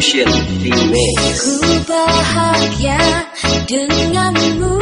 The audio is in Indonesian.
Evo Remix Ku bahagia denganmu.